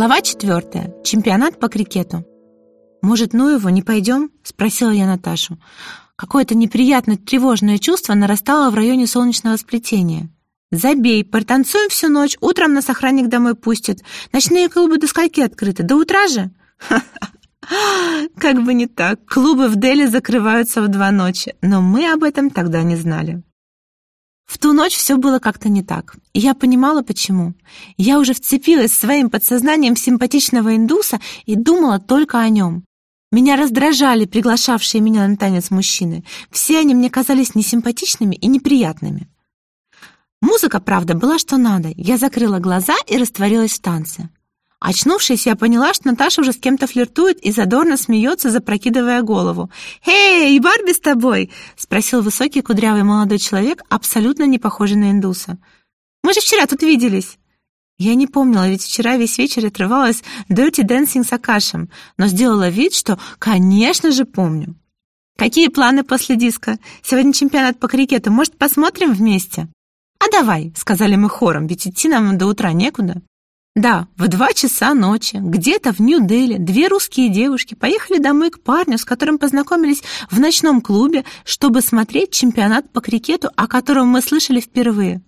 Глава четвертая. Чемпионат по крикету. «Может, ну его, не пойдем?» — спросила я Наташу. Какое-то неприятное тревожное чувство нарастало в районе солнечного сплетения. «Забей, протанцуем всю ночь, утром нас охранник домой пустит. Ночные клубы до скольки открыты? До утра же?» Как бы не так. Клубы в Дели закрываются в два ночи, но мы об этом тогда не знали. В ту ночь все было как-то не так. Я понимала, почему. Я уже вцепилась своим подсознанием в симпатичного индуса и думала только о нем. Меня раздражали приглашавшие меня на танец мужчины. Все они мне казались несимпатичными и неприятными. Музыка, правда, была что надо. Я закрыла глаза и растворилась в танце. Очнувшись, я поняла, что Наташа уже с кем-то флиртует и задорно смеется, запрокидывая голову. «Эй, Барби с тобой?» — спросил высокий кудрявый молодой человек, абсолютно не похожий на индуса. «Мы же вчера тут виделись». Я не помнила, ведь вчера весь вечер отрывалась Dirty Dancing с Акашем, но сделала вид, что, конечно же, помню. «Какие планы после диска? Сегодня чемпионат по крикету. Может, посмотрим вместе?» «А давай», — сказали мы хором, ведь идти нам до утра некуда. Да, в два часа ночи, где-то в Нью-Дели, две русские девушки поехали домой к парню, с которым познакомились в ночном клубе, чтобы смотреть чемпионат по крикету, о котором мы слышали впервые.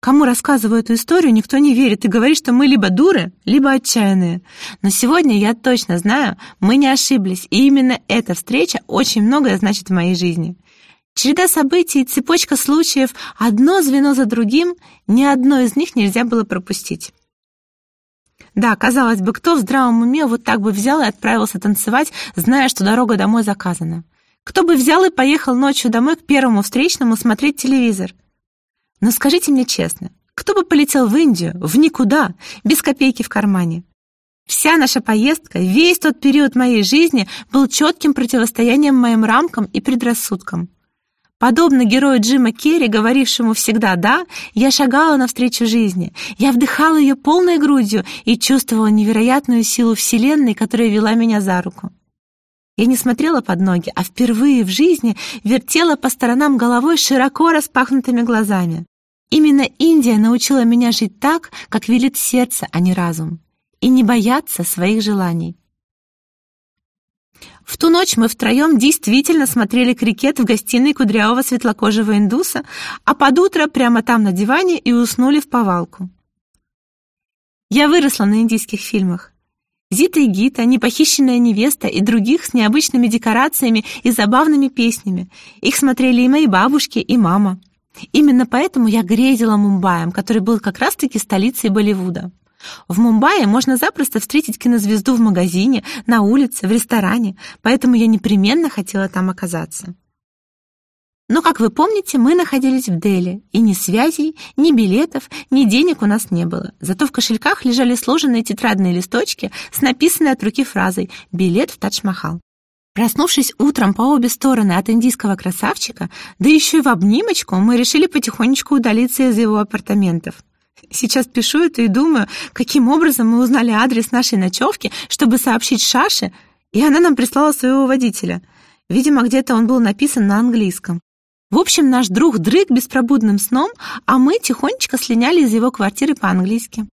Кому рассказываю эту историю, никто не верит и говорит, что мы либо дуры, либо отчаянные. Но сегодня я точно знаю, мы не ошиблись, и именно эта встреча очень многое значит в моей жизни. Череда событий, цепочка случаев, одно звено за другим, ни одно из них нельзя было пропустить. Да, казалось бы, кто в здравом уме вот так бы взял и отправился танцевать, зная, что дорога домой заказана? Кто бы взял и поехал ночью домой к первому встречному смотреть телевизор? Но скажите мне честно, кто бы полетел в Индию, в никуда, без копейки в кармане? Вся наша поездка, весь тот период моей жизни был четким противостоянием моим рамкам и предрассудкам. Подобно герою Джима Керри, говорившему всегда «да», я шагала навстречу жизни. Я вдыхала ее полной грудью и чувствовала невероятную силу Вселенной, которая вела меня за руку. Я не смотрела под ноги, а впервые в жизни вертела по сторонам головой широко распахнутыми глазами. Именно Индия научила меня жить так, как велит сердце, а не разум, и не бояться своих желаний. В ту ночь мы втроем действительно смотрели крикет в гостиной кудрявого светлокожего индуса, а под утро прямо там на диване и уснули в повалку. Я выросла на индийских фильмах. Зита и Гита, непохищенная невеста и других с необычными декорациями и забавными песнями. Их смотрели и мои бабушки, и мама. Именно поэтому я грезила Мумбаем, который был как раз-таки столицей Болливуда. В Мумбаи можно запросто встретить кинозвезду в магазине, на улице, в ресторане, поэтому я непременно хотела там оказаться. Но, как вы помните, мы находились в Дели, и ни связей, ни билетов, ни денег у нас не было. Зато в кошельках лежали сложенные тетрадные листочки с написанной от руки фразой «Билет в Тадж-Махал». Проснувшись утром по обе стороны от индийского красавчика, да еще и в обнимочку, мы решили потихонечку удалиться из его апартаментов. Сейчас пишу это и думаю, каким образом мы узнали адрес нашей ночевки, чтобы сообщить Шаше, и она нам прислала своего водителя. Видимо, где-то он был написан на английском. В общем, наш друг дрыг беспробудным сном, а мы тихонечко слиняли из его квартиры по-английски.